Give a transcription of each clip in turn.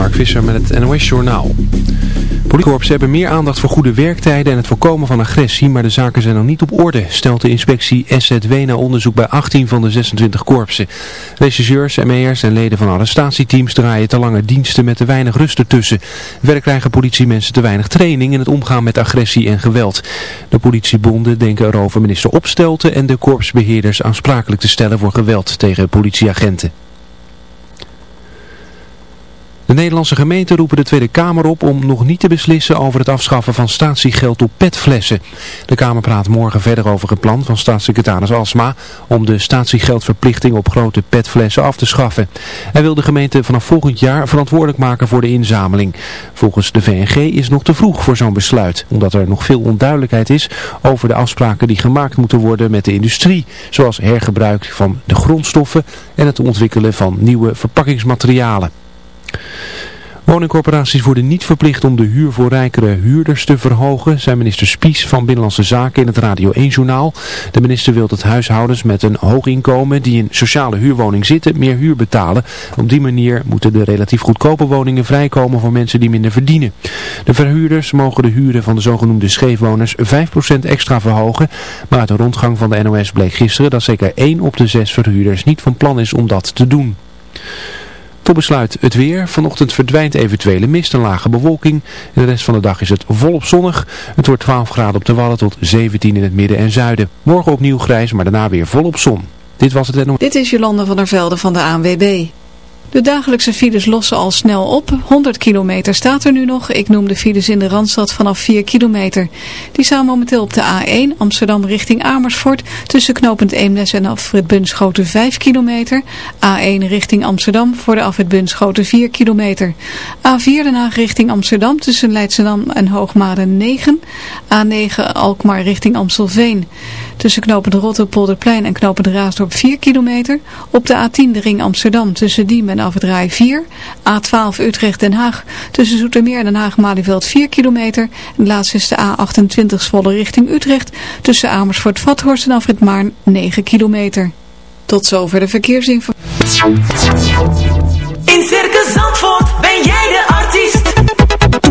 Mark Visser met het NOS Journaal. Politiekorps hebben meer aandacht voor goede werktijden en het voorkomen van agressie, maar de zaken zijn nog niet op orde, stelt de inspectie SZW na onderzoek bij 18 van de 26 korpsen. Regisseurs, ME'ers en leden van arrestatieteams draaien te lange diensten met te weinig rust ertussen. Werk krijgen politiemensen te weinig training in het omgaan met agressie en geweld. De politiebonden denken erover minister Opstelten en de korpsbeheerders aansprakelijk te stellen voor geweld tegen politieagenten. De Nederlandse gemeenten roepen de Tweede Kamer op om nog niet te beslissen over het afschaffen van statiegeld op petflessen. De Kamer praat morgen verder over het plan van staatssecretaris Alsma om de statiegeldverplichting op grote petflessen af te schaffen. Hij wil de gemeente vanaf volgend jaar verantwoordelijk maken voor de inzameling. Volgens de VNG is nog te vroeg voor zo'n besluit, omdat er nog veel onduidelijkheid is over de afspraken die gemaakt moeten worden met de industrie, zoals hergebruik van de grondstoffen en het ontwikkelen van nieuwe verpakkingsmaterialen. Woningcorporaties worden niet verplicht om de huur voor rijkere huurders te verhogen, zei minister Spies van Binnenlandse Zaken in het Radio 1-journaal. De minister wil dat huishoudens met een hoog inkomen die in sociale huurwoning zitten meer huur betalen. Op die manier moeten de relatief goedkope woningen vrijkomen voor mensen die minder verdienen. De verhuurders mogen de huren van de zogenoemde scheefwoners 5% extra verhogen, maar uit de rondgang van de NOS bleek gisteren dat zeker 1 op de 6 verhuurders niet van plan is om dat te doen. Besluit het weer. Vanochtend verdwijnt eventuele mist en lage bewolking. En de rest van de dag is het volop zonnig. Het wordt 12 graden op de Wallen tot 17 in het midden en zuiden. Morgen opnieuw grijs, maar daarna weer volop zon. Dit was het nog. Dit is Jolanda van der Velde van de ANWB. De dagelijkse files lossen al snel op. 100 kilometer staat er nu nog. Ik noem de files in de Randstad vanaf 4 kilometer. Die staan momenteel op de A1 Amsterdam richting Amersfoort. Tussen knooppunt Eemnes en afrit Bunschoten 5 kilometer. A1 richting Amsterdam voor de afrit Bunschoten 4 kilometer. A4 Den Haag richting Amsterdam tussen Leidschendam en Hoogmade 9. A9 Alkmaar richting Amstelveen. Tussen knooppunt Rotterpolderplein en knooppunt Raasdorp 4 kilometer. Op de A10 de ring Amsterdam tussen Diem en afdraai 4. A12 Utrecht-Den Haag tussen Zoetermeer en Den Haag-Malieveld 4 kilometer. En de laatste is de A28 Zwolle richting Utrecht tussen Amersfoort-Vathorst en Afrit Maarn 9 kilometer. Tot zover de verkeersinformatie. In Circus Zandvoort ben jij de artiest.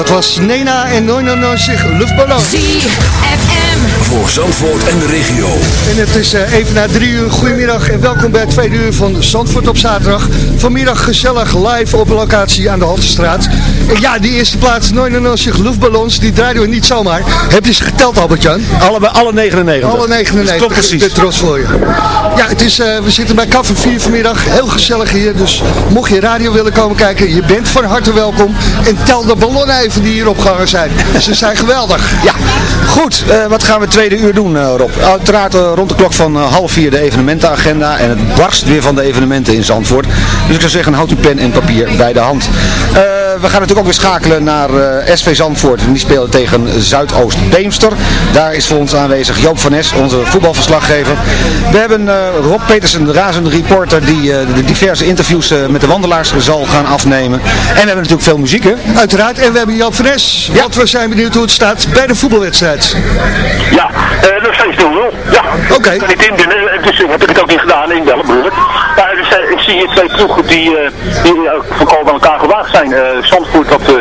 Dat was Nena en 99 luchtballon. ZFM. Voor Zandvoort en de regio. En het is eh, even na drie uur. Goedemiddag en welkom bij het tweede uur van Zandvoort op zaterdag. Vanmiddag gezellig live op locatie aan de Haltestraat. Ja, die eerste plaats 99 luchtballons, die draaiden we niet zomaar. Heb je ze geteld Albert-Jan? Alle, alle 99. Alle 99. Klopt precies. Ben trots voor je. Ja, het is, eh, we zitten bij Café 4 vanmiddag. Heel gezellig hier. Dus mocht je radio willen komen kijken, je bent van harte welkom. En tel de ballonnen even die hier opgehangen zijn. Ze zijn geweldig. Ja, goed. eh, wat gaan we tweede uur doen, eh, Rob? Uiteraard rond de klok van half vier de evenementenagenda. En het barst weer van de evenementen in Zandvoort. Dus ik zou zeggen, houd uw pen en papier bij de hand. Eh, we gaan natuurlijk ook weer schakelen naar eh, SV Zandvoort. En die spelen tegen Zuidoost Beemster. Daar is voor ons aanwezig Joop van Nes, onze voetbalverslaggever. We hebben eh, Rob Petersen, de razende reporter, die eh, de diverse interviews eh, met de wandelaars zal gaan afnemen. En we hebben natuurlijk veel muziek, hè? Uiteraard. En we hebben Joop van Nes. Want we zijn benieuwd hoe het staat bij de voetbalwedstrijd. Ja, uh, nog steeds 0-0. Ja, Oké. ik kan niet inbinnen, dus heb ik het ook niet gedaan, bedoel ik. Maar eh, ik zie hier twee ploegen die, eh die ook voorkomen aan elkaar gewaagd zijn. Eh Zandvoort dat eh,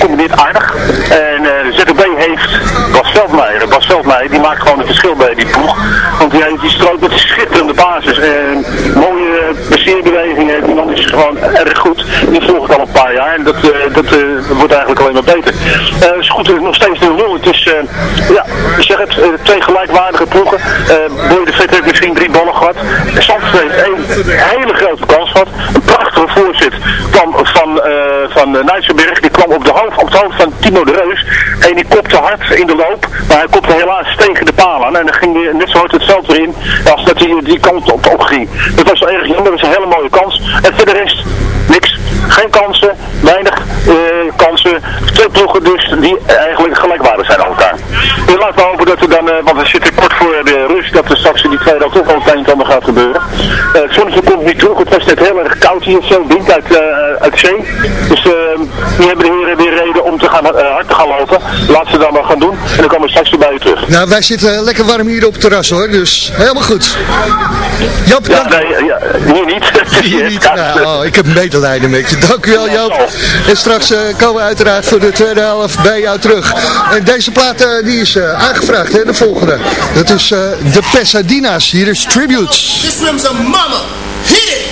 combineert aardig. En eh ZB heeft Bas Veldmeijer. Bas Veldmeijer die maakt gewoon een verschil bij die ploeg. Want die, heeft- die strookt met schitterende basis. En mooie passeerbewegingen. Die man is gewoon erg goed. Die volgt al een paar jaar. En dat, eh, dat eh, wordt eigenlijk alleen maar beter. Eh het is goed, het nog steeds 0-0. Het is, eh, ja, zeg het, eh, twee gelijkwaardige ploegen. Eh Boy de Vet heeft misschien drie ballen gehad. Zandvoort heeft één hele grote kans gehad. Een prachtige voorzet kwam van, eh van eh, Nijtsenberg. Die kwam op, de hoofd, op het hoofd van Timo de Reus. En die kopte hard in de loop. Maar hij kopte helaas tegen de paal aan. En dan ging hij net zo hard het veld weer in. Als dat hij die kant op, op ging. Dat was erg jammer. Dat was een hele mooie kans. En voor de rest niks. Geen kansen. Weinig eh, kansen. Twee ploegen dus die eigenlijk gelijkwaardig zijn aan elkaar. Dus laten we hopen dat er dan, eh, want we zitten rust, dat er straks in die tweede ook toch wel het een en ander gaat gebeuren. Eh, het zonnetje komt niet terug. Het was net heel erg koud hier. Zo wind uit, eh uit zee. Dus eh, nu hebben de heren weer reden om te gaan, eh, hard te gaan lopen. Laten ze dan maar gaan doen. En dan komen we straks weer bij u terug. Nou, wij zitten lekker warm hier op het terras hoor. Dus helemaal goed. Joop, Ja, dank- nee, ja, hier niet. Hier niet. Nou, oh, ik heb medelijden met je. Dank u wel Joop. En straks komen we uiteraard voor de tweede helft bij jou terug. En deze plaat die is aangevraagd, hè, de volgende. Dat is de Pesadina's. Hier is Tributes. This rhythm's a mama. Hit it.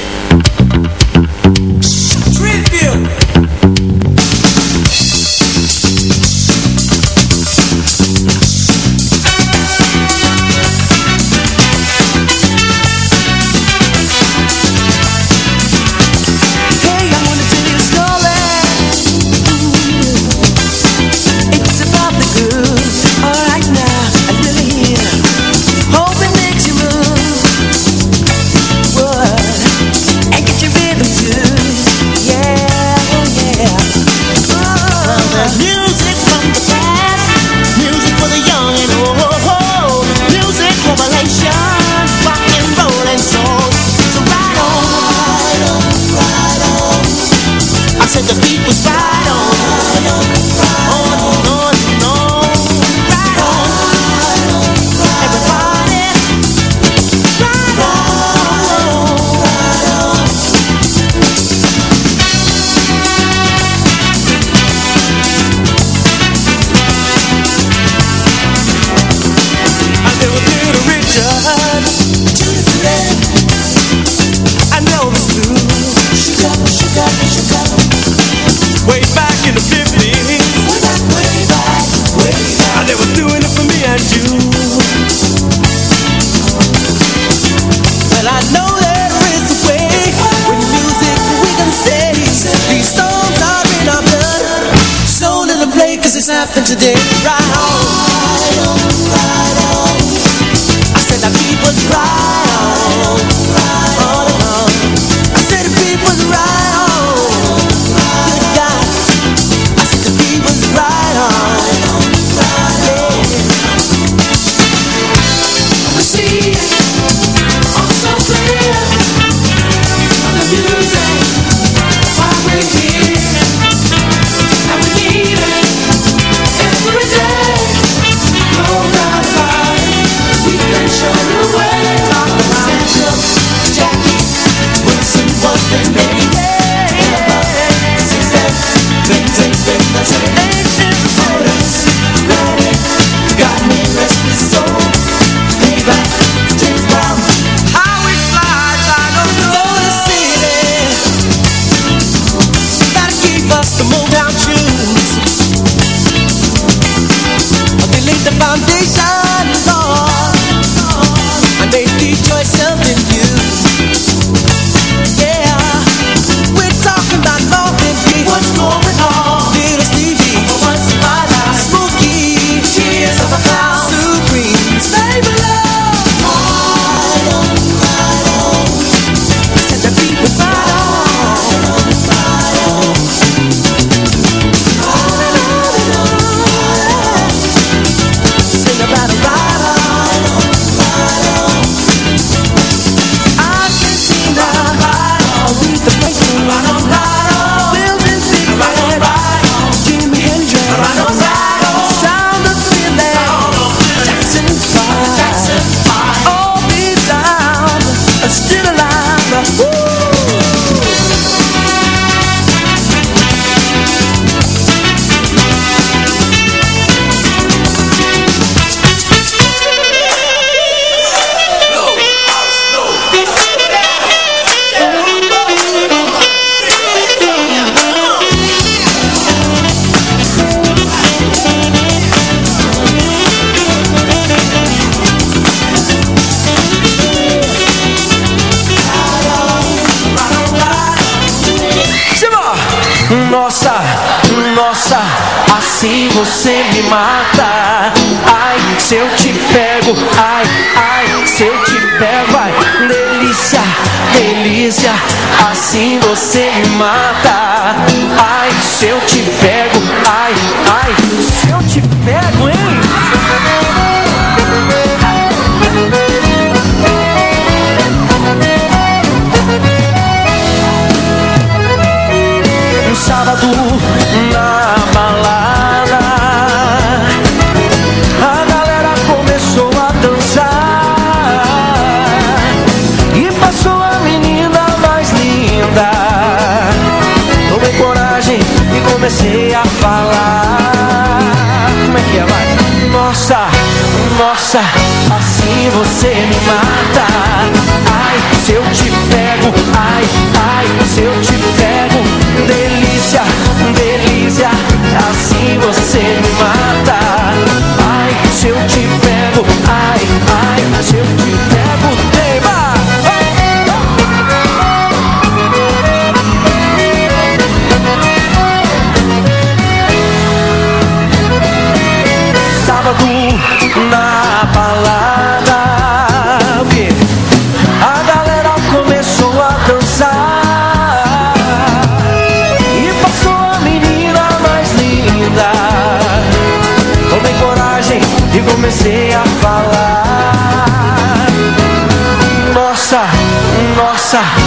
사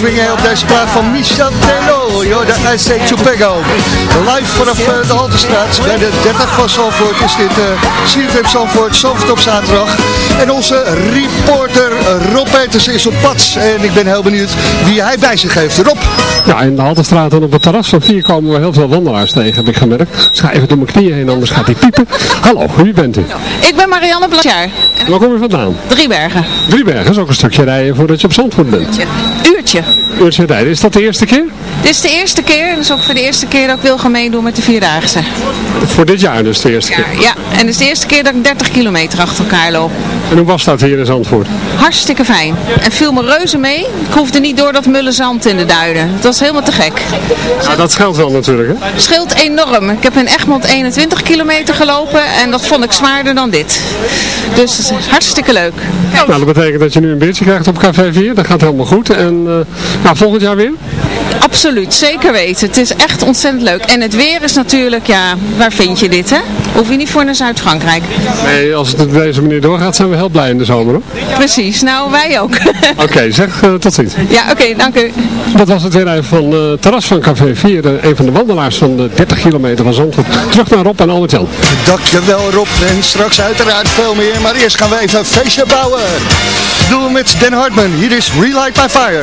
swingen op deze plaat van Michel Tello. Jorda IC Chupego. Live vanaf eh, de Haltestraat. Bij de 30 van Zalvoort is dit uh, CFM Zalvoort. Zalvoort op zaterdag. En onze reporter eh, Rob Peters is op pad. En ik ben heel benieuwd wie hij bij zich heeft. Rob. Ja, in de Haltestraat en op het terras van 4 komen we heel veel wandelaars tegen, heb ik gemerkt. Ga even door mijn knieën heen, anders gaat hij piepen. Hallo, wie bent u? Ik ben Marianne Blasjaar. Waar kom je vandaan? Driebergen. Driebergen is ook een stukje rijden voordat je op Zandvoort bent. Uurtje. Uurtje rijden, is dat de eerste keer? Dit is de eerste keer, dus ook voor de eerste keer dat ik wil gaan meedoen met de Vierdaagse. Voor dit jaar dus de eerste keer. Ja, en het is de eerste keer dat ik 30 kilometer achter elkaar loop. En hoe was dat hier in Zandvoort? Hartstikke fijn. En viel me reuze mee. Ik hoefde niet door dat mulle zand in de duinen. Het was helemaal te gek. Nou, dat scheelt wel natuurlijk, hè? Scheelt enorm. Ik heb in Egmond 21 kilometer gelopen en dat vond ik zwaarder dan dit. Dus hartstikke leuk. Nou, dat betekent dat je nu een beertje krijgt op Café 4. Dat gaat helemaal goed. En uh, nou, volgend jaar weer? Absoluut, zeker weten. Het is echt ontzettend leuk. En het weer is natuurlijk, ja, waar vind je dit, hè? Hoef je niet voor naar Zuid-Frankrijk. Nee, als het op deze manier doorgaat, zijn we heel blij in de zomer, hoor. Precies, nou wij ook. Oké, okay, zeg uh, tot ziens. Ja, oké, okay, dank u. Dat was het weer even van uh, terras van Café 4. Uh, een van de wandelaars van de 30 kilometer van Zandvoort. Terug naar Rob en Albert-Jan. Dankjewel Rob. En straks uiteraard veel meer. Maar eerst gaan we even een feestje bouwen. Doen we met Dan Hartman. Hier is Relight by Fire.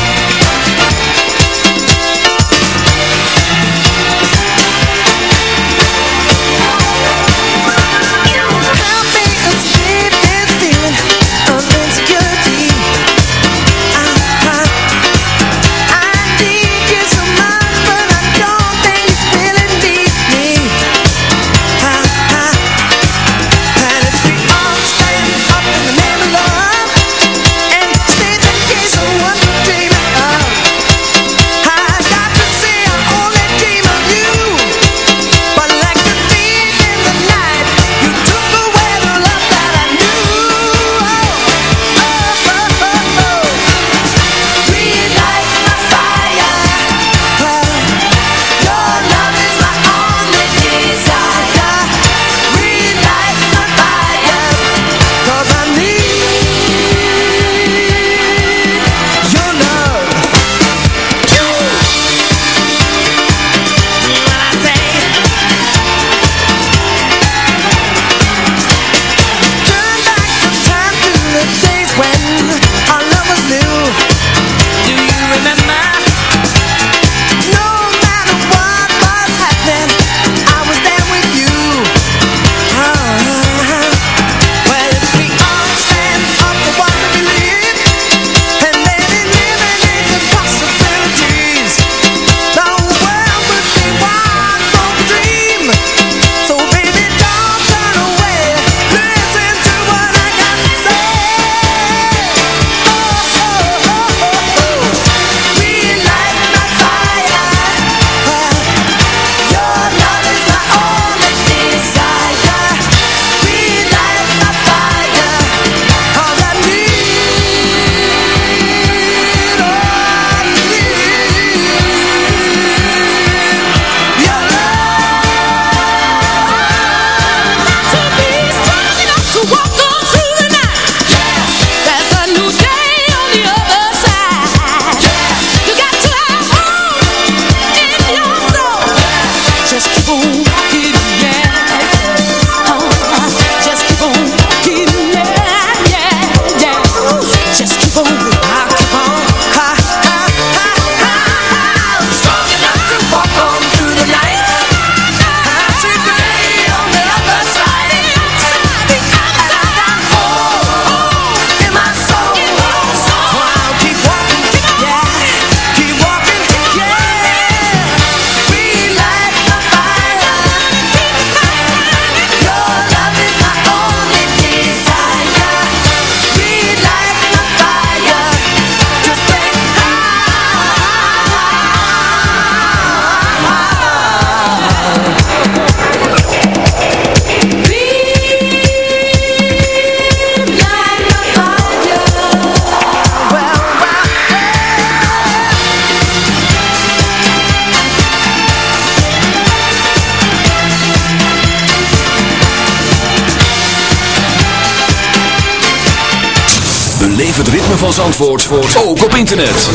van Zandvoort, ook op internet.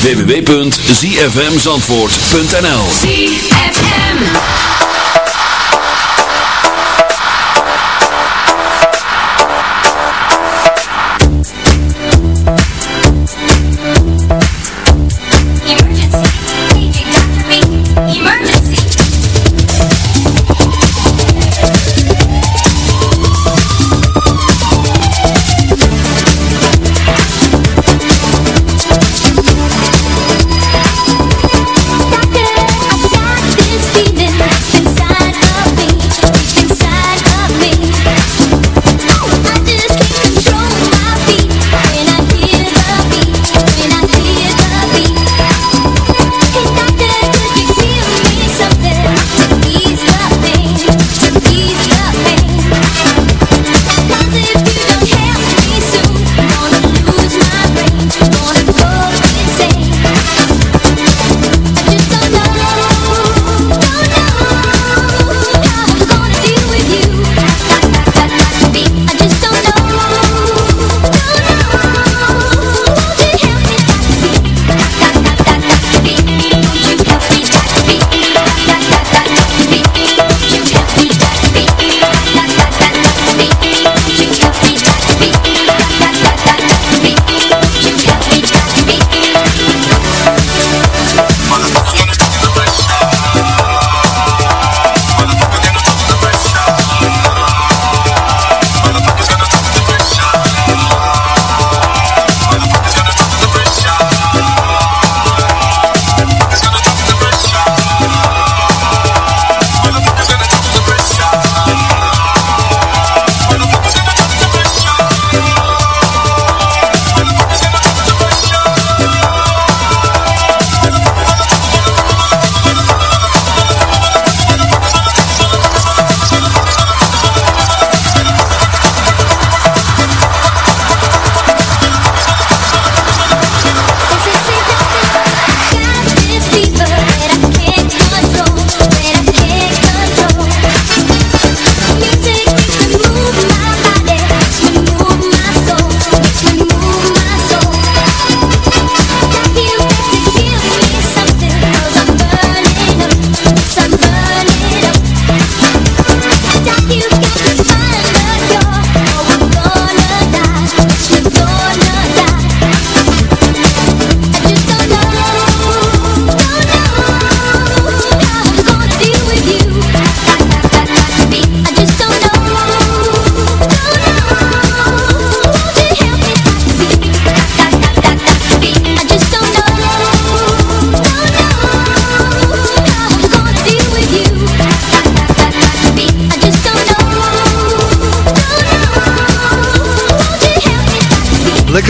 www.zfmzandvoort.nl ZFM.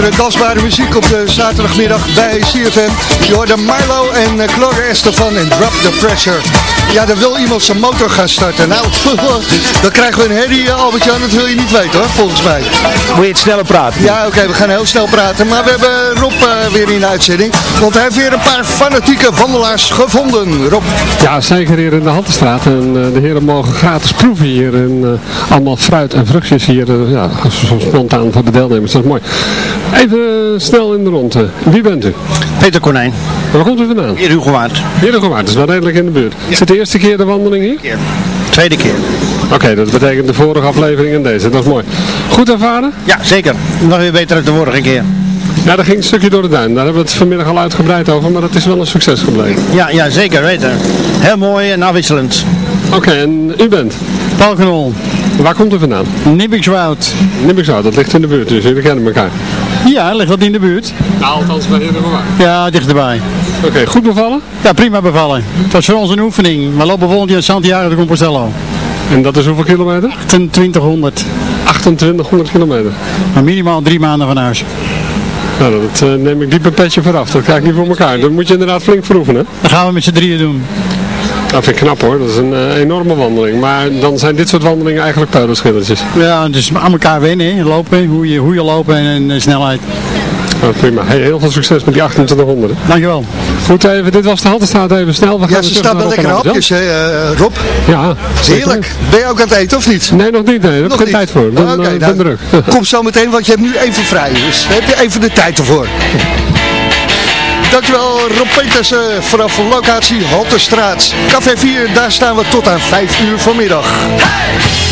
Lekkere dansbare muziek op de zaterdagmiddag bij CFM. Je hoorde Milo en uh, Gloria Estefan en Drop the Pressure. Ja, dan wil iemand zijn motor gaan starten. Nou, dan krijgen we een herrie, uh, Albert-Jan, dat wil je niet weten hoor, volgens mij. Moet je het sneller praten? Ja, oké, we gaan heel snel praten. Maar we hebben Rob uh, weer in de uitzending. Want hij heeft weer een paar fanatieke wandelaars gevonden. Rob. Ja, zeker hier in de Haltestraat. En uh, de heren mogen gratis proeven hier. En uh, allemaal fruit en vruchtjes hier. Uh, ja, zo spontaan voor de deelnemers. Dat is mooi. Even snel in de ronde. Wie bent u? Peter Konijn. Waar komt u vandaan? Hier Hugowaard. Hier Hugowaard, dat is wel redelijk in de buurt. Ja. Is het de eerste keer de wandeling hier? Keer. Tweede keer. Oké, okay, dat betekent de vorige aflevering en deze. Dat is mooi. Goed ervaren? Ja, zeker. Nog weer beter dan de vorige keer. Ja, dat ging een stukje door de duin. Daar hebben we het vanmiddag al uitgebreid over, maar dat is wel een succes gebleven. Ja, ja zeker weten. Heel mooi en afwisselend. Oké, okay, en u bent? Paul Knol. Waar komt u vandaan? Nibbikswoud. Nibbikswoud, dat ligt in de buurt, dus jullie kennen elkaar. Ja, ligt dat in de buurt. Nou, althans bij Heerdegewaard. Ja, dichterbij. Oké, okay, goed bevallen? Ja, prima bevallen. Het was voor ons een oefening. We lopen volgend jaar Santiago de Compostela. En dat is hoeveel kilometer? 2800. 2800 kilometer. Maar minimaal drie maanden van huis. Nou, dat uh, neem ik diep een petje vooraf. Dat krijg ik niet voor elkaar. Dat moet je inderdaad flink vroegen, hè? Dat gaan we met z'n drieën doen. Dat vind ik knap hoor, dat is een uh, enorme wandeling. Maar dan zijn dit soort wandelingen eigenlijk peulenschilletjes. Ja, dus aan elkaar wennen, lopen, hoe je, hoe je loopt en, en snelheid. Nou, prima. Hey, heel veel succes met die 2800. Dankjewel. Goed, even, dit was de Haltestraat even snel. We gaan Ja, ze naar wel lekker hapjes, hè, eh, Rob? Ja. Heerlijk. Ben je ook aan het eten of niet? Nee, nog niet. Nee, daar heb ik geen tijd voor. Ik ben, eh, nou, ben druk. Kom zo meteen, want je hebt nu even vrij. Dus heb je even de tijd ervoor. Dankjewel Rob Peters eh, vanaf locatie Halterstraat. Café 4, daar staan we tot aan 5 uur vanmiddag. What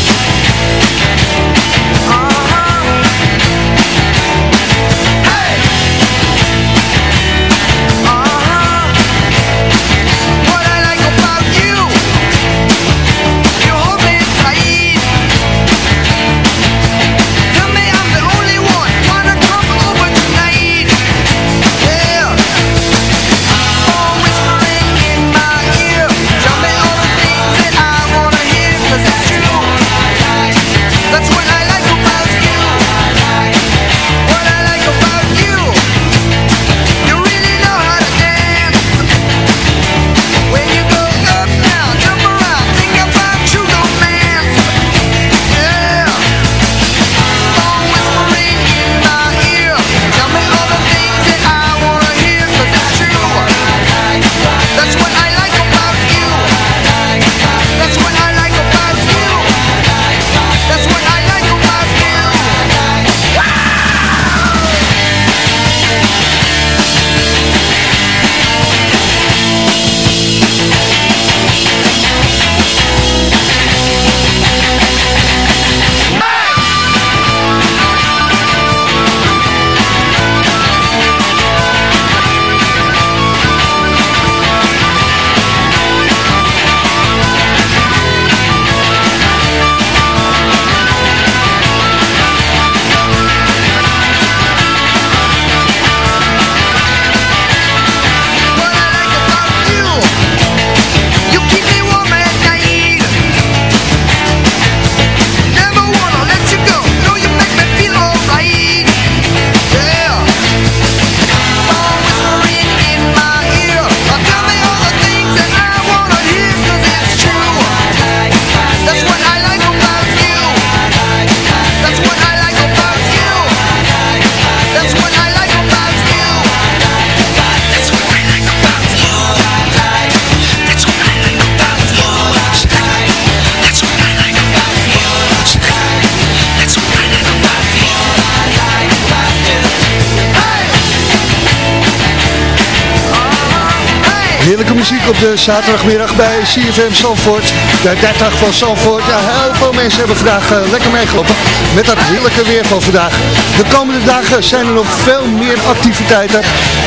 de zaterdagmiddag bij CFM Zandvoort. De 30 van Zandvoort. Ja, heel veel mensen hebben vandaag eh, lekker meegelopen met dat heerlijke weer van vandaag. De komende dagen zijn er nog veel meer activiteiten.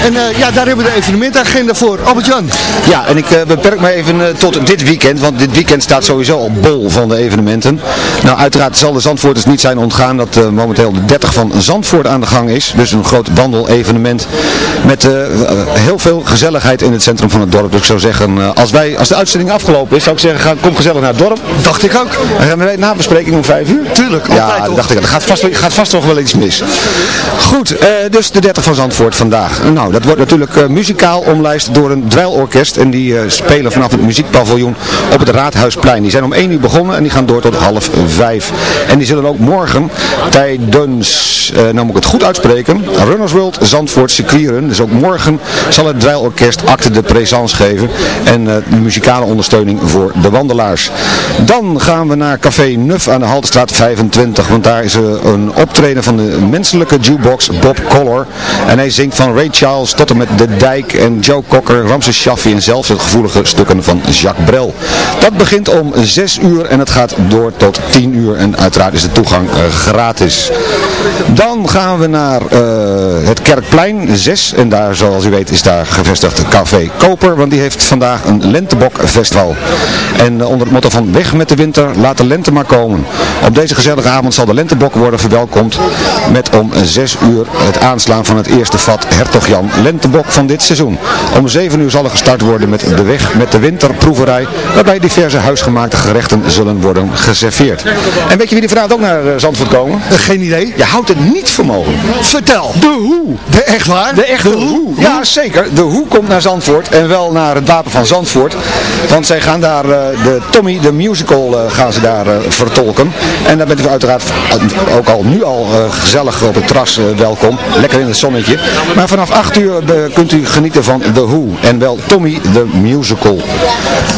En eh, ja, daar hebben we de evenementagenda voor. Albert-Jan. Ja, en ik eh, beperk me even tot dit weekend, want dit weekend staat sowieso al bol van de evenementen. Nou, uiteraard zal de Zandvoorters niet zijn ontgaan dat momenteel de 30 van Zandvoort aan de gang is. Dus een groot wandelevenement met heel veel gezelligheid in het centrum van het dorp. Dus ik zou zeggen, als, wij, als de uitzending afgelopen is, zou ik zeggen, ga, kom gezellig naar het dorp. Dacht ik ook. En gaan we na bespreking om 5 uur? Tuurlijk, Ja, dat toch? dacht ik. Er gaat vast, gaat vast nog wel iets mis. Goed, eh, dus de 30 van Zandvoort vandaag. Nou, dat wordt natuurlijk eh, muzikaal omlijst door een dweilorkest. En die eh, spelen vanaf het muziekpaviljoen op het Raadhuisplein. Die zijn om 1 uur begonnen en die gaan door tot half 5. En die zullen ook morgen tijdens, nou moet ik het goed uitspreken, Runners World Zandvoort circuitrun. Dus ook morgen zal het dweilorkest acte de présence geven. En de muzikale ondersteuning voor de Dan gaan we naar Café Nuf aan de Haltestraat 25. Want daar is een optreden van de menselijke jukebox Bob Collor. En hij zingt van Ray Charles tot en met De Dijk en Joe Cocker, Ramses Shaffi en zelfs het gevoelige stukken van Jacques Brel. Dat begint om 6 uur en het gaat door tot 10 uur. En uiteraard is de toegang eh, gratis. Dan gaan we naar eh, het Kerkplein 6. En daar, zoals u weet, is daar gevestigd Café Koper. Want die heeft vandaag een Lentebokfestival. En eh, onder het motto van weg met de winter, laat de lente maar komen. Op deze gezellige avond zal de Lentebok worden verwelkomd met om 6 uur het aanslaan van het eerste vat Hertog Jan Lentebok van dit seizoen. Om 7 uur zal er gestart worden met de weg met de winterproeverij, waarbij diverse huisgemaakte gerechten zullen worden geserveerd. En weet je wie er vanavond ook naar eh, Zandvoort komen? geen idee. Ja, houdt het niet voor mogelijk. Vertel. De hoe. De echt waar? De echte De hoe. hoe? Ja, zeker. De hoe komt naar Zandvoort en wel naar het Wapen van Zandvoort. Want zij gaan daar eh, de Tommy, de musical, eh, gaan ze daar eh, vertolken. En daar bent u uiteraard eh, ook al nu al gezellig op het terras welkom. Lekker in het zonnetje. Maar vanaf 8 uur kunt u genieten van The Who. En wel Tommy, the musical.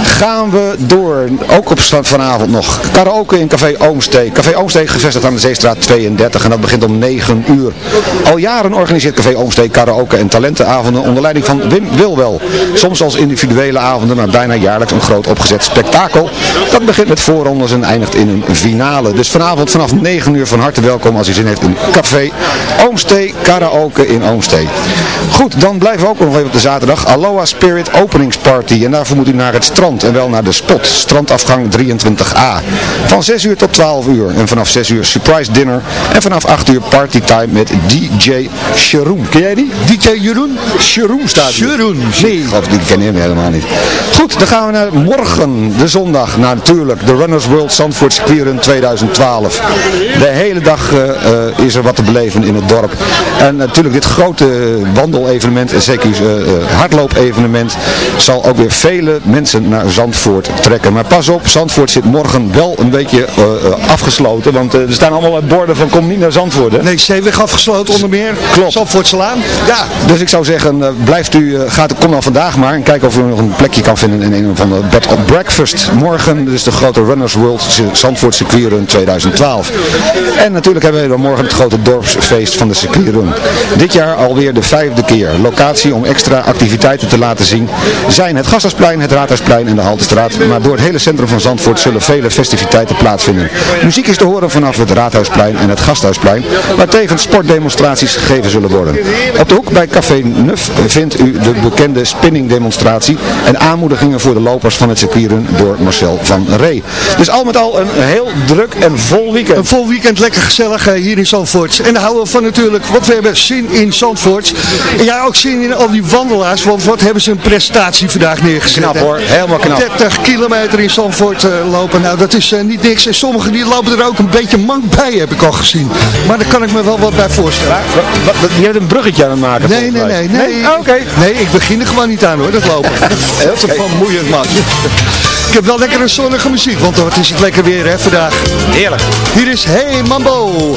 Gaan we door. Ook op vanavond nog. Karaoke in Café Oomstee. Café Oomstee gevestigd aan de Zeestraat 32. En dat begint om 9 uur. Al jaren organiseert Café Oomstee karaoke en talentenavonden onder leiding van Wim Wilwel. Soms als individuele avonden, maar bijna jaarlijks een groot opgezet spektakel. Dat begint met voorrondes en eindigt in een finale. Dus vanavond vanaf 9 uur van harte welkom als u zin heeft in Café Oomstee karaoke in Oomstee. Goed, dan blijven we ook nog even op de zaterdag. Aloha Spirit openingsparty. En daarvoor moet u naar het strand en wel naar de spot. Strandafgang 23a. Van 6 uur tot 12 uur. En vanaf 6 uur surprise dinner. En vanaf 8 uur partytime met DJ Sharoon. Ken jij die? DJ Jeroen? Sharoon staat hier. Nee. God, die ken hem helemaal niet. Goed, dan gaan we naar morgen, de zondag. Natuurlijk, de Runners World Zandvoort Circuit 2012. De hele dag eh, eh, is er wat te beleven in het dorp. En natuurlijk dit grote wandelevenement en zeker hardloopevenement zal ook weer vele mensen naar Zandvoort trekken. Maar pas op, Zandvoort zit morgen wel een beetje afgesloten. Want er staan allemaal borden van kom niet naar Zandvoort. Hè? Nee, Zeeweg afgesloten onder meer. Klopt. Zandvoortselaan. Ja, dus ik zou zeggen, blijft u, gaat, kom dan vandaag maar en kijk of u nog een plekje kan vinden in een van de bed of breakfast. Morgen dus de grote Runners World Zandvoort Circuit Run 2012. En natuurlijk hebben we dan morgen het grote dorpsfeest van de Circuit Run. Dit jaar alweer de vijfde keer. Locatie om extra activiteiten te laten zien zijn het Gasthuisplein, het Raadhuisplein en de Haltestraat. Maar door het hele centrum van Zandvoort zullen vele festiviteiten plaatsvinden. Muziek is te horen vanaf het Raadhuisplein en het Gasthuisplein, waar tevens sportdemonstraties gegeven zullen worden. Op de hoek bij Café Nuf vindt u de bekende spinningdemonstratie en aanmoedigingen voor de lopers van het circuitrun door Marcel van Ree. Dus al met al een heel druk en vol weekend. Een vol weekend, lekker gezellig hier in Zandvoort. En daar houden we van natuurlijk, wat we hebben zin in Zandvoort. En jij ook zin in al die wandelaars, want wat hebben ze een prestatie vandaag neergezet. Knap hoor, helemaal knap. 30 kilometer in Zandvoort uh, lopen, nou dat is uh, niet niks. En sommigen die lopen er ook een beetje mank bij, heb ik al gezien. Maar daar kan ik me wel wat bij voorstellen. Je hebt een bruggetje aan het maken Nee, nee, nee. Nee, nee? Oh, okay. nee, ik begin er gewoon niet aan hoor, dat lopen. Heel okay. vermoeiend man. Ik heb wel lekker een zonnige muziek, want wat is het lekker weer hè vandaag. Heerlijk. Hier is Hey Mambo.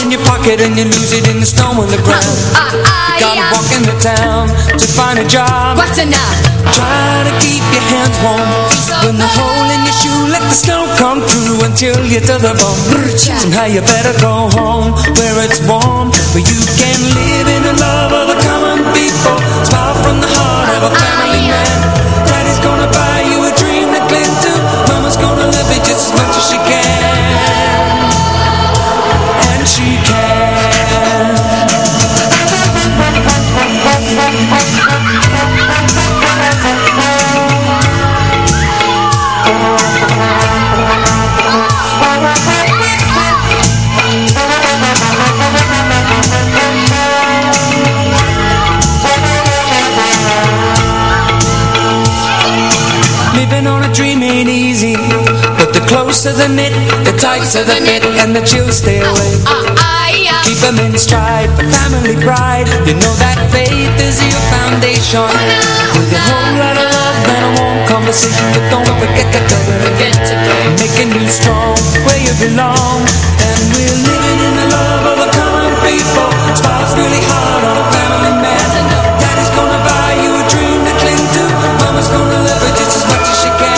in your pocket And you lose it in the snow on the ground. You gotta walk into town to find a job. What's enough? Try to keep your hands warm. When the hole in your shoe let the snow come through Until you're to the bone Somehow you better go home Where it's warm Where you can live in the love of the common people. Smile from the heart of a family man. Daddy's gonna buy you a dream to cling to Mama's gonna love it just as much as she can The closer the knit, the tighter the fit And the chills stay ah, away. Ah, ah, Keep them in stride for family pride. You know that faith is your foundation. With a whole lot of love and a warm conversation But don't forget to forget to Making you strong where you belong. And we're living in the love of the common people. Smiles really hard on a family man. Daddy's gonna buy you a dream to cling to. Mama's gonna love it just as much as she can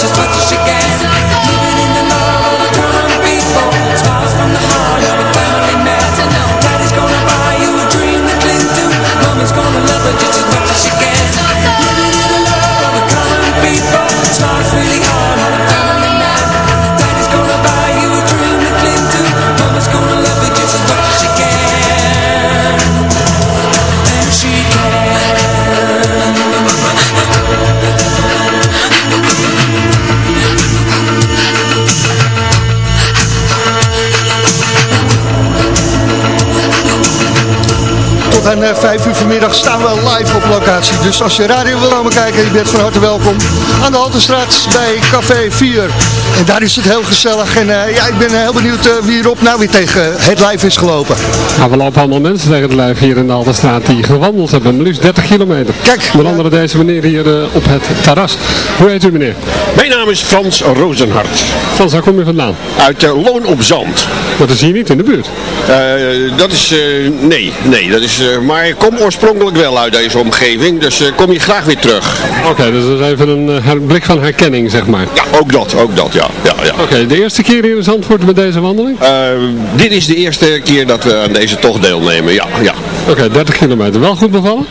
just 5 uur vanmiddag staan we live op locatie. Dus als je radio wil komen kijken, je bent van harte welkom. Aan de Haltestraat bij Café 4. En daar is het heel gezellig. En eh, ja, ik ben eh, heel benieuwd eh, wie erop nou weer tegen het lijf is gelopen. Nou, we lopen allemaal mensen tegen het lijf hier in de Altenstraat die gewandeld hebben. Maar liefst 30 kilometer. Kijk. Onder andere deze meneer hier op het terras. Hoe heet u meneer? Mijn naam is Frans Rozenhart. Frans, waar kom je vandaan? Uit uh, Loon op Zand. Dat is hier niet in de buurt. Uh, dat is, uh, nee, nee, dat is, uh, maar ik kom oorspronkelijk wel uit deze omgeving, dus kom je graag weer terug. Oké, okay, dus dat is even een blik van herkenning, zeg maar. Ja, ook dat, ook dat, ja. ja, ja. Oké, okay, de eerste keer hier in Zandvoort met deze wandeling? dit is de eerste keer dat we aan deze tocht deelnemen, ja. ja. Oké, okay, 30 kilometer. Wel goed bevallen?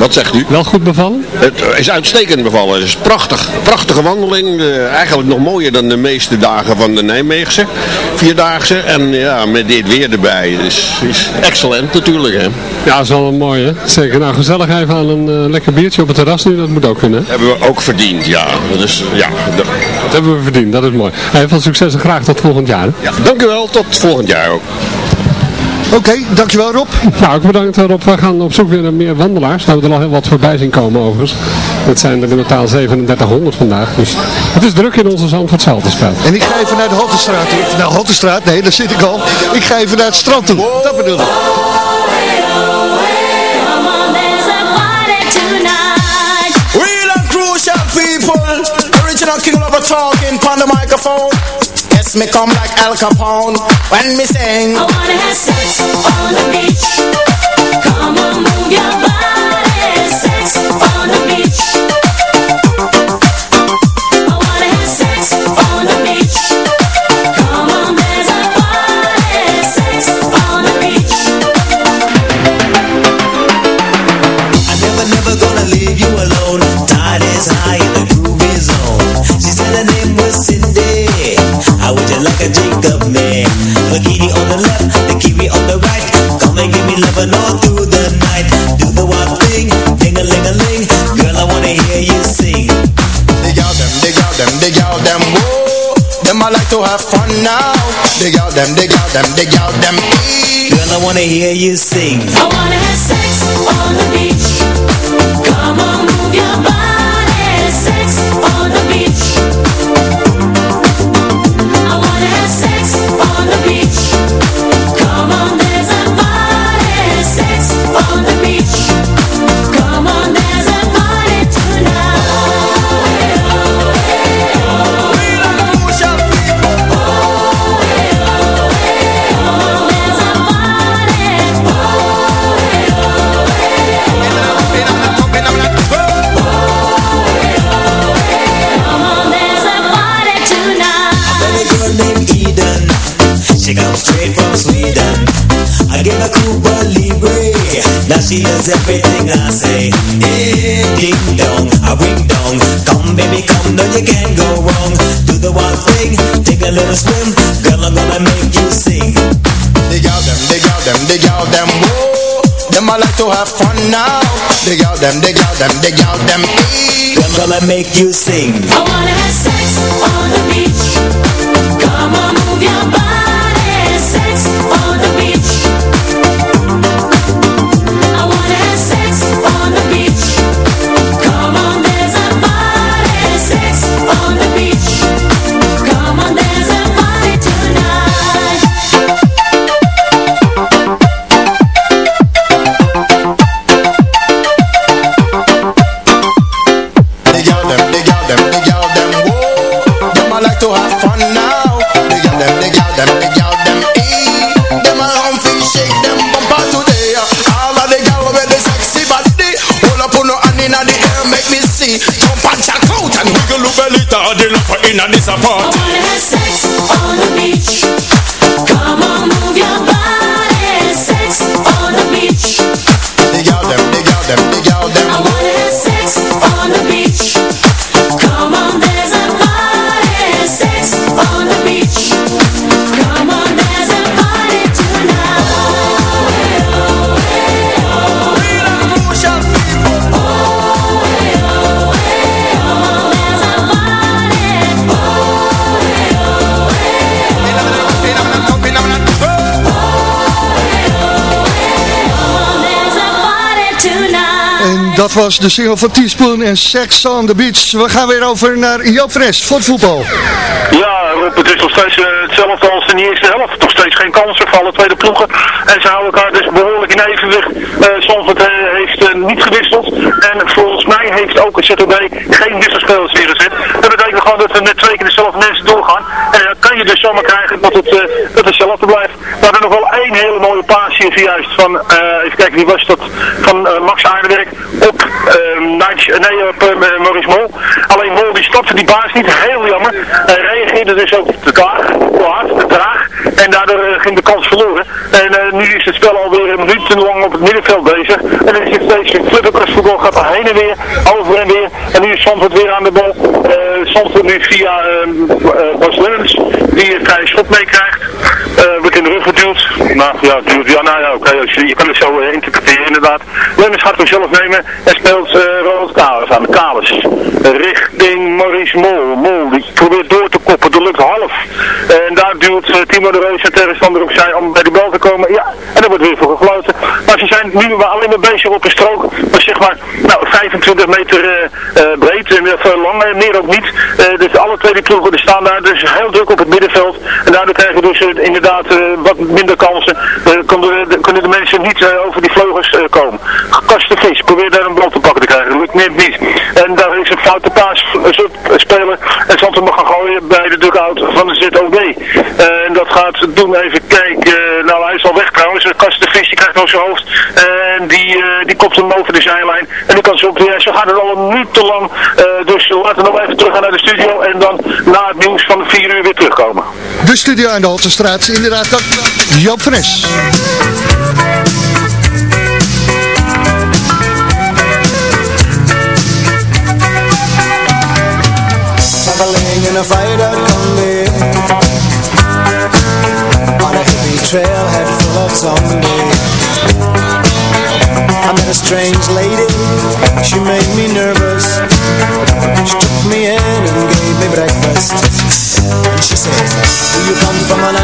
Wat zegt u? Wel goed bevallen? Het is uitstekend bevallen. Het is prachtig. Prachtige wandeling. Uh, eigenlijk nog mooier dan de meeste dagen van de Nijmeegse. Vierdaagse. En ja, met dit weer erbij. Dus is excellent natuurlijk. Hè? Ja, dat is wel mooi hè. Zeker. Nou, gezellig even aan een uh, lekker biertje op het terras nu. Dat moet ook kunnen. Hebben we ook verdiend, ja. Dus, ja dat... dat hebben we verdiend. Dat is mooi. Hey, veel succes en graag tot volgend jaar. Hè? Ja, dank u wel. Tot volgend jaar ook. Oké, okay, dankjewel Rob. Nou, ik bedankt Rob. We gaan op zoek weer naar meer wandelaars. We hebben er al heel wat voorbij zien komen overigens. Het zijn er in totaal 3700 vandaag. Dus het is druk in onze Zandvoort Zaltenstraat. En ik ga even naar de Haltestraat. Nou, Haltestraat, nee, daar zit ik al. Ik ga even naar het strand toe. Dat bedoel ik. Original king of a talking on the microphone Yes, me come like Al Capone. When me sing I wanna have sex on the beach. Come on, move your body loving all through the night. Do the one thing, ding a ling a ling. Girl, I wanna hear you sing. Dig out them, dig out them, dig out them, whoa. Them I like to have fun now. Dig out them, dig out them, dig out them. Eee. Girl, I wanna hear you sing. I wanna have sex on the beach. Come on, move your body. Does everything I say. Hey, ding dong, a ring dong. Come baby, come, no you can't go wrong. Do the one thing, take a little swim. Girl, I'm gonna make you sing. Dig out them, dig out them, dig out them, whoa. Them I like to have fun now. Dig out them, dig out them, dig out them. Eee. I'm gonna make you sing. I wanna have sex on the beach. Come on, move your body. inna the support. Dat was de single van Teaspoon en Sex on the Beach. We gaan weer over naar Joop Fres voor het voetbal. Ja, Rob, het is nog steeds eh, hetzelfde als in de eerste helft. Nog steeds geen kansen voor alle tweede ploegen. En ze houden elkaar dus behoorlijk in evenwicht. Uh, heeft niet gewisseld. En volgens mij heeft ook het ZOB geen wisselspelers neergezet. Dat betekent gewoon dat er met twee keer dezelfde mensen doorgaan. Kan je dus zomaar krijgen dat het, eh, dat het hetzelfde blijft. We hadden nog wel één hele mooie paas zojuist van, eh, even kijken wie was dat, van eh, Max Aardenwerk op, uh, Nige- nee, op Maurice Mol. Alleen Mol die stopte die baas niet, heel jammer. Hij reageerde dus ook te traag, te hard, te traag. En daardoor ging de kans verloren. En nu is het spel alweer een minuut lang op het middenveld bezig. En dan is het steeds flipperkast voetbal, gaat er heen en weer, over en weer. En nu is Zandvoort weer aan de bal. Uh, Zandvoort nu via uh, Bas Lemmens, die een vrije schot meekrijgt. Wordt in de rug geduwd. Nou ja, duwt, ja, nou ja, oké, je, kan het zo eh, interpreteren inderdaad. Lemmens gaat hem zelf nemen en speelt uh, Ronald Kalis aan de Kalis. richting Maurice Mol. Mol die probeert door te koppen, dat lukt half. en daar duwt uh, Timo de Roos en tegenstander opzij om bij de bal te komen. Ja, en daar wordt weer voor gefloten. Maar ze zijn nu alleen maar bezig op een strook, maar zeg maar nou, 25 meter breed en veel lang, meer ook niet. dus alle twee die ploegen staan daar dus heel druk op het middenveld. En daardoor krijgen we dus inderdaad wat minder kansen. kunnen, de, kunnen de mensen niet over die vleugels komen. Kaste vis, probeer daar een bal te pakken te krijgen. Lukt net niet. En daar is een foute paas speler. En Zanten mag gaan gooien bij de dugout van de ZOB. en dat gaat doen, even kijken. nou, hij is al weg trouwens. Kaste vis, die krijgt nog zijn hoofd. En die, die kopt hem over de zijlijn. En die kan ze op weer. Zo gaat het al een minuut te lang. dus laten we nog even terug gaan naar de studio. En dan na het nieuws van 4 uur weer terugkomen. De studio aan de Haltestraat. Inderdaad, dat Joop Fres. In a someday I met a strange lady. She made me nervous. She took me in and gave me breakfast. And she said, do you come from an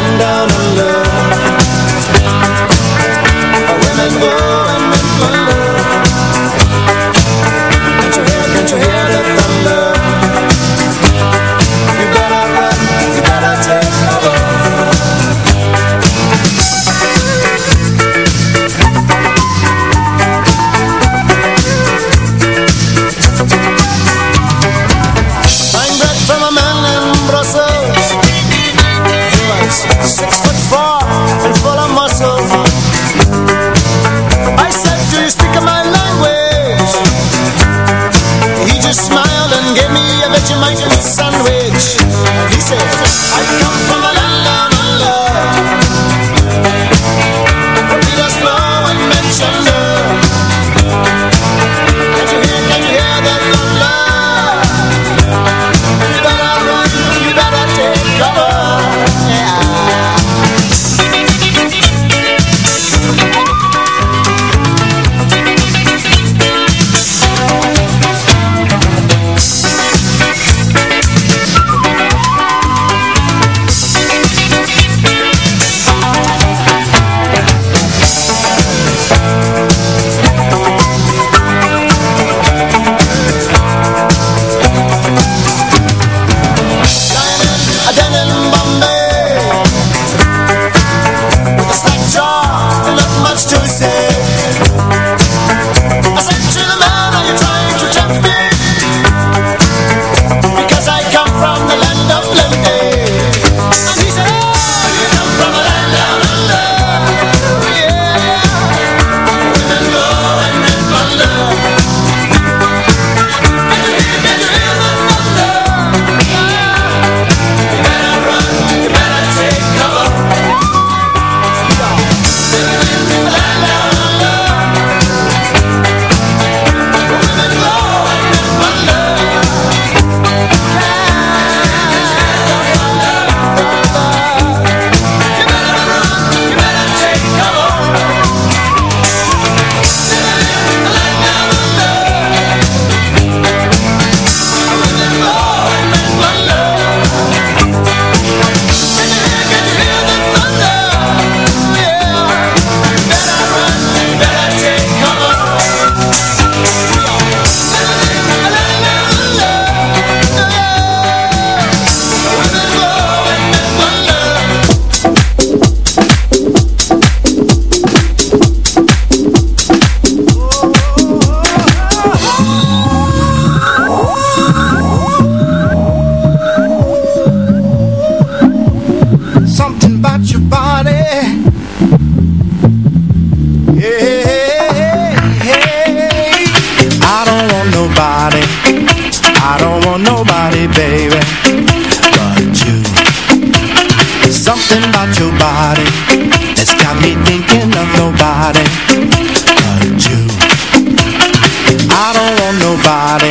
I don't want nobody.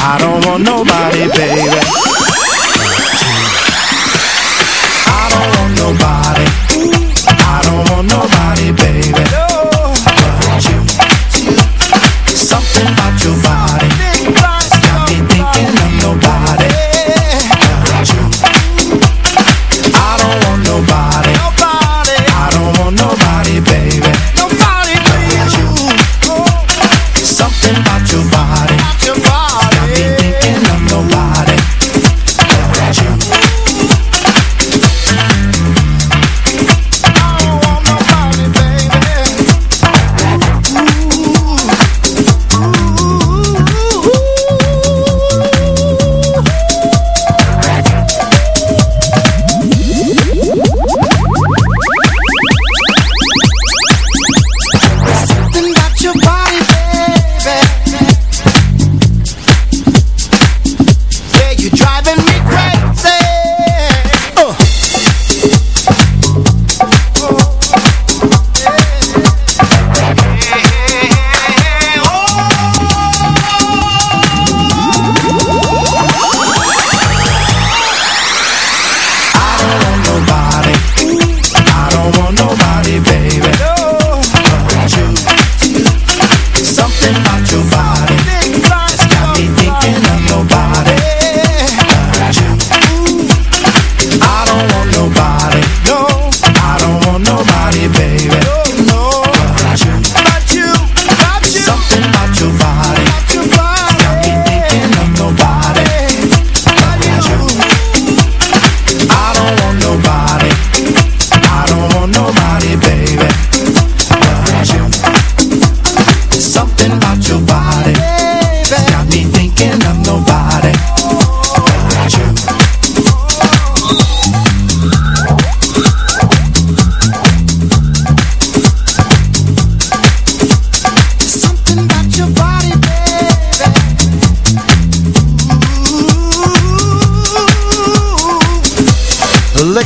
I don't want nobody, baby.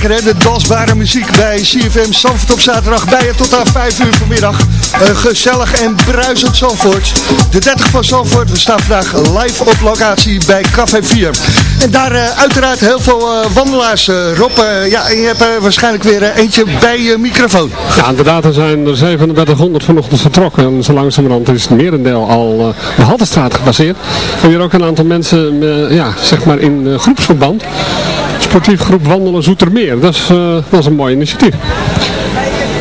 De dansbare muziek bij CFM Zandvoort op zaterdag bij je tot aan 5 uur vanmiddag. Een gezellig en bruisend Zandvoort. De 30 van Zandvoort, we staan vandaag live op locatie bij Café 4. En daar eh, uiteraard heel veel eh, wandelaars. eh, Rob, eh, ja, je hebt waarschijnlijk weer eh, eentje bij je microfoon. Ja, inderdaad, er zijn er 3700 vanochtend vertrokken. En zo langzamerhand is het merendeel al de Haltestraat gepasseerd. En hier ook een aantal mensen, eh, ja, zeg maar in eh, groepsverband. Sportief groep Wandelen Zoetermeer. Dat is, eh, dat is een mooi initiatief.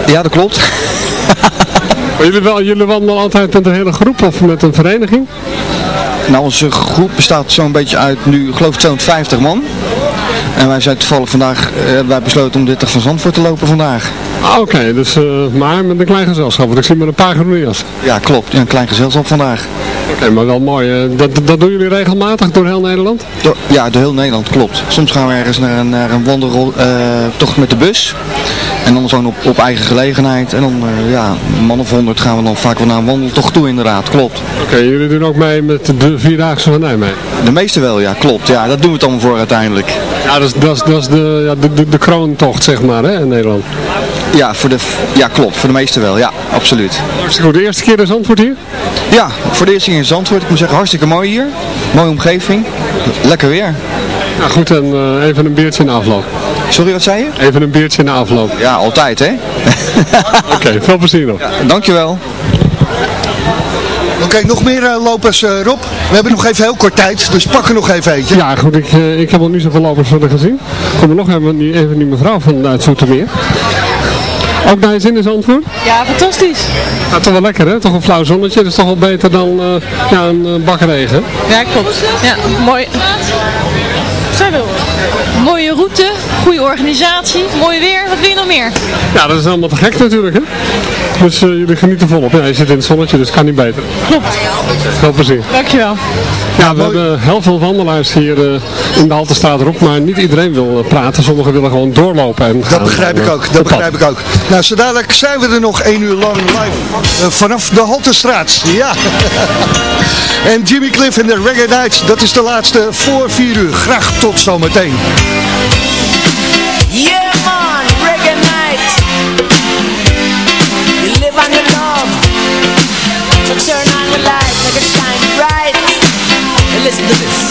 Ja, dat klopt. Maar jullie, wel, jullie wandelen altijd met een hele groep of met een vereniging? Nou, onze groep bestaat zo'n beetje uit nu, geloof ik, 250 man. En wij zijn toevallig vandaag, eh, hebben wij besloten om 30 van Zandvoort te lopen vandaag. Ah, Oké, dus, eh, maar met een klein gezelschap, want ik zie maar een paar groene jas. Ja, klopt. Ja, een klein gezelschap vandaag. Oké, maar wel mooi. eh, dat, dat doen jullie regelmatig door heel Nederland? Door, ja, door heel Nederland, klopt. Soms gaan we ergens naar een, naar een wandeltocht met de bus. En dan gewoon op, op eigen gelegenheid. En dan, eh, ja, een man of honderd gaan we dan vaak wel naar een wandeltocht toe inderdaad, klopt. Oké, jullie doen ook mee met de Vierdaagse van Nijmegen? De meeste wel, ja, klopt. Ja, dat doen we het allemaal voor uiteindelijk. Ja, dat is, dat is, dat is de, ja, de, de, de kroontocht, zeg maar, hè, in Nederland. Ja, voor de, ja, klopt. Voor de meeste wel, ja, absoluut. Hartstikke goed. De eerste keer in Zandvoort hier? Ja, voor de eerste keer in Zandvoort. Ik moet zeggen, hartstikke mooi hier. Mooie omgeving. Lekker weer. Ja, goed. En eh, even een biertje in de afloop. Sorry, wat zei je? Even een biertje in de afloop. Ja, altijd, hè? Oké, veel plezier nog. Dankjewel. Oké, nog meer eh, lopers, eh, Rob. We hebben nog even heel kort tijd, dus pak er nog even eentje. Ja, goed. Ik, eh, ik heb nog niet zoveel lopers verder gezien. Kom er nog even, die- even die mevrouw van uit Zoetermeer. Ook naar je zin in Zandvoort? Ja, fantastisch. Ja, toch wel lekker, hè? Toch een flauw zonnetje. Dat is toch wel beter dan eh, ja, een regen. Ja, klopt. Ja, mooi. Mooie route, goede organisatie, mooi weer. Wat wil je nog meer? Ja, dat is allemaal te gek natuurlijk, hè? Dus eh, jullie genieten volop. Ja, je zit in het zonnetje, dus kan niet beter. Klopt. Veel plezier. Dankjewel. Ja, we hebben heel veel wandelaars hier eh, in de Haltestraat erop, maar niet iedereen wil eh, praten. Sommigen willen gewoon doorlopen en gaan. Dat begrijp ik ook, dat begrijp ik ook. Nou, zo dadelijk zijn we er nog één uur lang live. vanaf de Haltestraat, ja. en Jimmy Cliff en de Reggae Nights, dat is de laatste voor vier uur. Graag tot zometeen. Yeah, turn on the lights, make it shine bright. And listen to this.